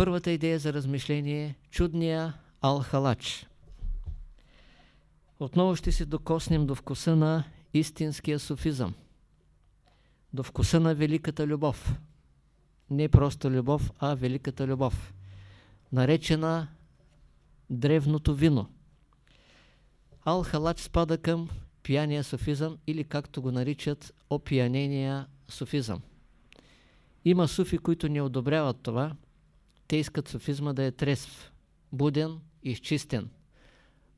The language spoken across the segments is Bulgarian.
Първата идея за размишление е чудния Ал-Халач. Отново ще се докоснем до вкуса на истинския суфизъм, до вкуса на великата любов. Не просто любов, а великата любов, наречена древното вино. Ал-Халач спада към пияния суфизъм или както го наричат опиянения суфизъм. Има суфи, които не одобряват това. Те искат суфизма да е трезв, буден, изчистен.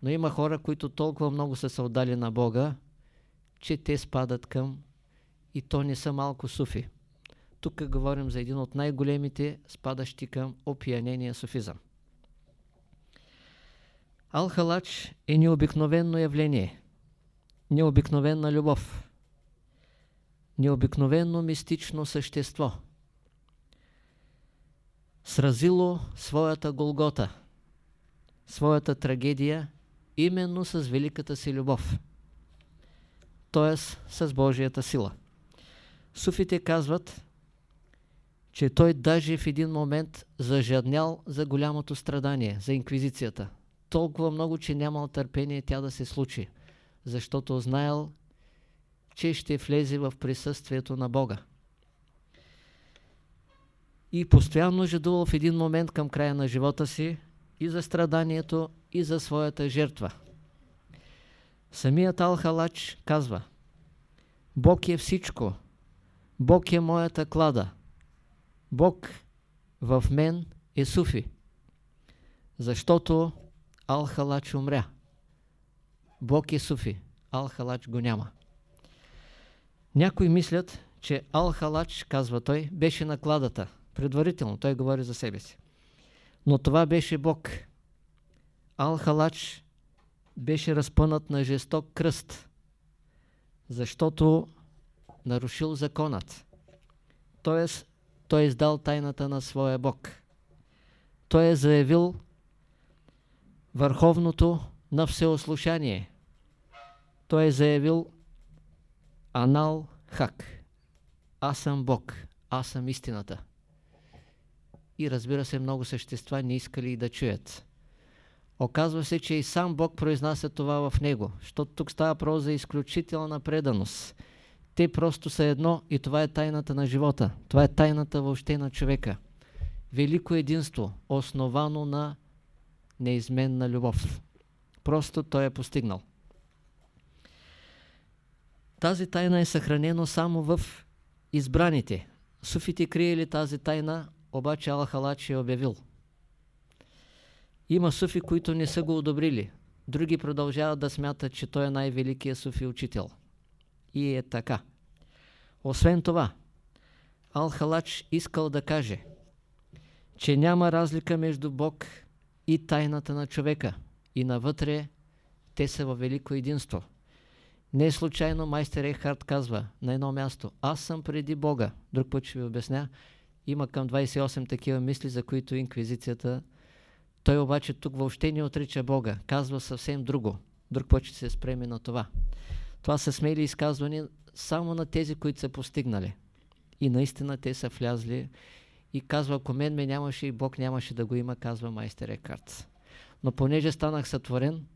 Но има хора, които толкова много са се отдали на Бога, че те спадат към и то не са малко суфи. Тук говорим за един от най-големите спадащи към опиянения суфизъм. Алхалач е необикновено явление, необикновена любов, необикновено мистично същество, сразило своята Голгота, своята трагедия именно с великата си любов, т.е. с Божията сила. Суфите казват, че той даже в един момент зажаднял за голямото страдание, за инквизицията. Толкова много, че нямал търпение тя да се случи, защото знаел, че ще влезе в присъствието на Бога. И постоянно жадувал в един момент към края на живота си и за страданието, и за своята жертва. Самият Алхалач казва Бог е всичко. Бог е моята клада. Бог в мен е Суфи. Защото Алхалач умря. Бог е Суфи. Алхалач го няма. Някои мислят, че Алхалач, казва той, беше накладата. Предварително той говори за себе си. Но това беше Бог. Ал-Халач беше разпънат на жесток кръст, защото нарушил законът. Тоест, той е издал тайната на своя Бог. Той е заявил върховното на всеослушание. Той е заявил Анал Хак. Аз съм Бог. Аз съм истината и разбира се много същества не искали и да чуят. Оказва се, че и сам Бог произнася това в него, защото тук става про за изключителна преданост. Те просто са едно и това е тайната на живота. Това е тайната въобще на човека. Велико единство, основано на неизменна любов. Просто той е постигнал. Тази тайна е съхранена само в избраните. Суфите криели тази тайна обаче Алхалач е обявил. Има суфи, които не са го одобрили. Други продължават да смятат, че той е най-великият суфи учител. И е така. Освен това, Алхалач искал да каже, че няма разлика между Бог и тайната на човека. И навътре те са във велико единство. Не е случайно майстер Ейхард казва на едно място, аз съм преди Бога. Друг път ще ви обясня, има към 28 такива мисли, за които инквизицията... Той обаче тук въобще не отрича Бога. Казва съвсем друго. Друг път ще се спреме на това. Това са смели изказвания само на тези, които са постигнали. И наистина те са влязли и казва, ако мен ме нямаше и Бог нямаше да го има, казва майстер Екарт. Но понеже станах сътворен,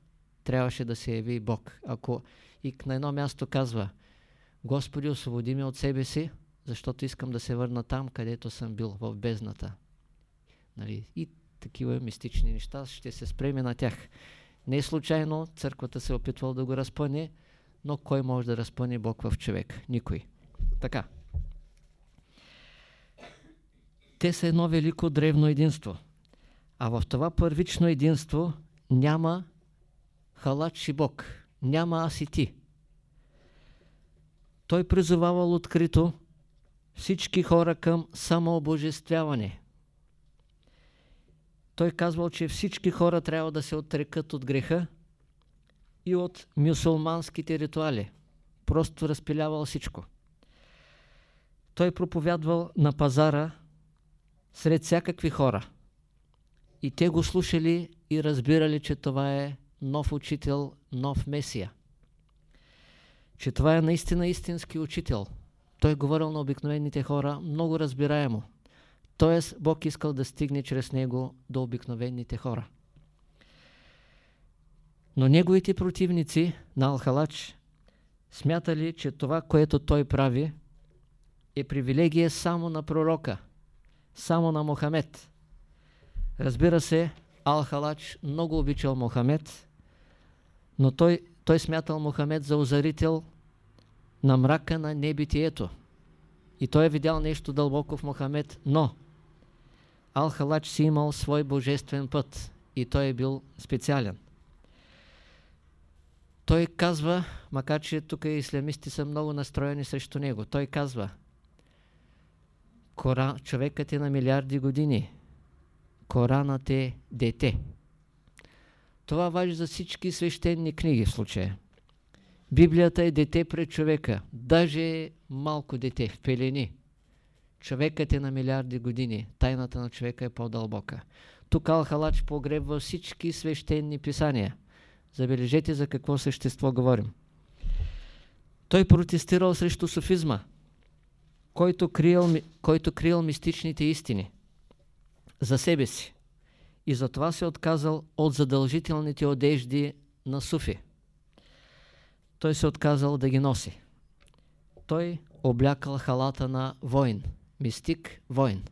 трябваше да се яви и Бог. Ако и на едно място казва, Господи, освободи ме от себе си, защото искам да се върна там, където съм бил, в бездната. Нали? И такива мистични неща, ще се спреме на тях. Не случайно църквата се е опитвала да го разпъне, но кой може да разпъне Бог в човек? Никой. Така. Те са едно велико древно единство. А в това първично единство няма халач и Бог. Няма аз и ти. Той призовавал открито всички хора към самообожествяване. Той казвал, че всички хора трябва да се отрекат от греха и от мюсулманските ритуали. Просто разпилявал всичко. Той проповядвал на пазара сред всякакви хора. И те го слушали и разбирали, че това е нов учител, нов месия. Че това е наистина истински учител – той говорил на обикновените хора много разбираемо. Тоест, Бог искал да стигне чрез него до обикновените хора. Но неговите противници на Алхалач смятали, че това, което той прави, е привилегия само на пророка, само на Мохамед. Разбира се, Алхалач много обичал Мохамед, но той, той смятал Мохамед за озарител на мрака на небитието. И той е видял нещо дълбоко в Мохамед, но Алхалач си имал свой божествен път и той е бил специален. Той казва, макар че тук ислямисти са много настроени срещу него, той казва, Кора, човекът е на милиарди години, Коранът е дете. Това важи за всички свещени книги в случая. Библията е дете пред човека, даже малко дете, в пелени. Човекът е на милиарди години, тайната на човека е по-дълбока. Тук Алхалач погребва всички свещени писания. Забележете за какво същество говорим. Той протестирал срещу софизма, който криел, който криел мистичните истини за себе си. И затова се отказал от задължителните одежди на суфи. Той се отказал да ги носи. Той облякал халата на воин, мистик воин.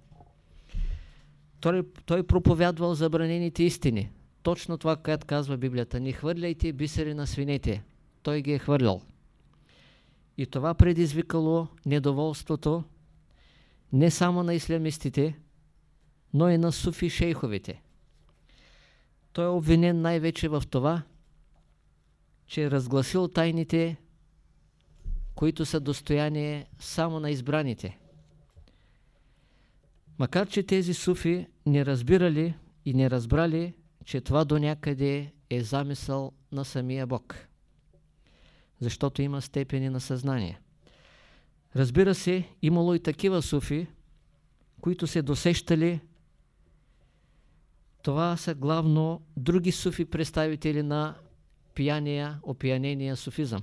Той, той проповядвал забранените истини. Точно това, което казва Библията. Не хвърляйте бисери на свинете. Той ги е хвърлял. И това предизвикало недоволството не само на ислямистите, но и на суфи шейховите. Той е обвинен най-вече в това, че е разгласил тайните, които са достояние само на избраните. Макар, че тези суфи не разбирали и не разбрали, че това до някъде е замисъл на самия Бог. Защото има степени на съзнание. Разбира се, имало и такива суфи, които се досещали това са главно други суфи представители на пияния, опиянения суфизъм.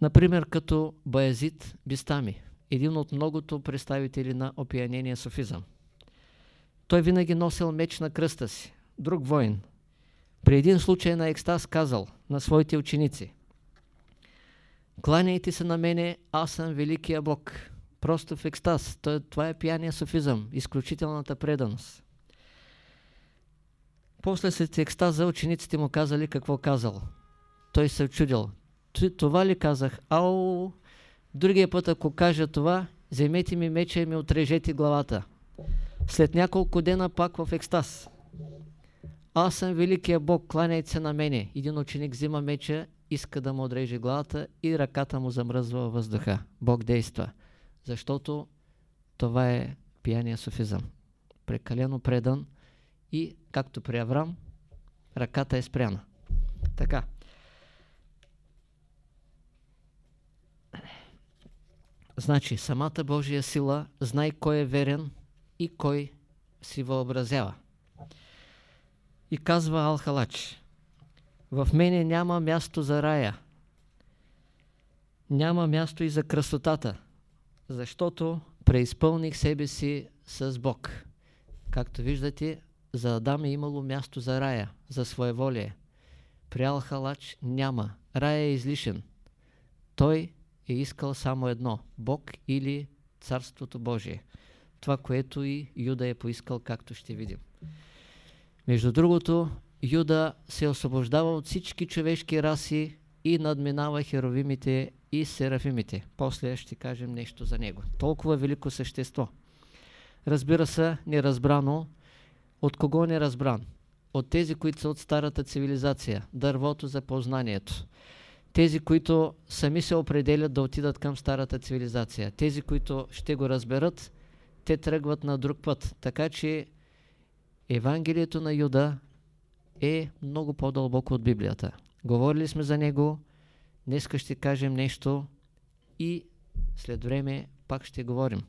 Например, като Баязит Бистами, един от многото представители на опиянения суфизъм. Той винаги носил меч на кръста си, друг воин. При един случай на екстаз казал на своите ученици Кланяйте се на мене, аз съм великия Бог. Просто в екстаз. Това е пияния суфизъм, изключителната преданост. После след екстаза учениците му казали какво казал. Той се чудил. Това ли казах? Ау! Другия път, ако кажа това, вземете ми меча и ми отрежете главата. След няколко дена пак в екстаз. Аз съм великия Бог, кланяйте се на мене. Един ученик взима меча, иска да му отреже главата и ръката му замръзва въздуха. Бог действа. Защото това е пияния софизъм. Прекалено предан, и, както при Аврам, ръката е спряна. Така. Значи, самата Божия сила знае кой е верен и кой си въобразява. И казва Алхалач, в мене няма място за рая, няма място и за красотата, защото преизпълних себе си с Бог. Както виждате, за Адам е имало място за рая, за своеволие. При Алхалач няма. Рая е излишен. Той е искал само едно – Бог или Царството Божие. Това, което и Юда е поискал, както ще видим. Между другото, Юда се освобождава от всички човешки раси и надминава херовимите и серафимите. После ще кажем нещо за него. Толкова велико същество. Разбира се, неразбрано, от кого не разбран? От тези, които са от старата цивилизация, дървото за познанието. Тези, които сами се определят да отидат към старата цивилизация. Тези, които ще го разберат, те тръгват на друг път. Така че Евангелието на Юда е много по-дълбоко от Библията. Говорили сме за него, днеска ще кажем нещо и след време пак ще говорим.